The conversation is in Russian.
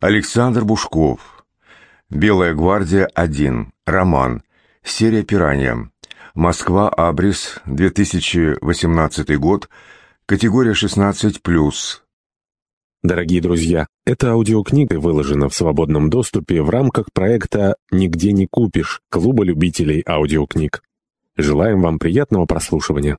Александр Бушков. «Белая гвардия 1». Роман. Серия «Пиранья». Москва, Абрис, 2018 год. Категория 16+. Дорогие друзья, эта аудиокнига выложена в свободном доступе в рамках проекта «Нигде не купишь» Клуба любителей аудиокниг. Желаем вам приятного прослушивания.